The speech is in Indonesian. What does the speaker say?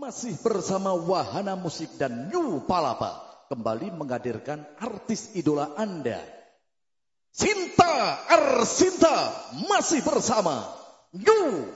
Masih bersama Wahana Musik dan New Palapa kembali menghadirkan artis idola Anda. Sinta Arsinta masih bersama New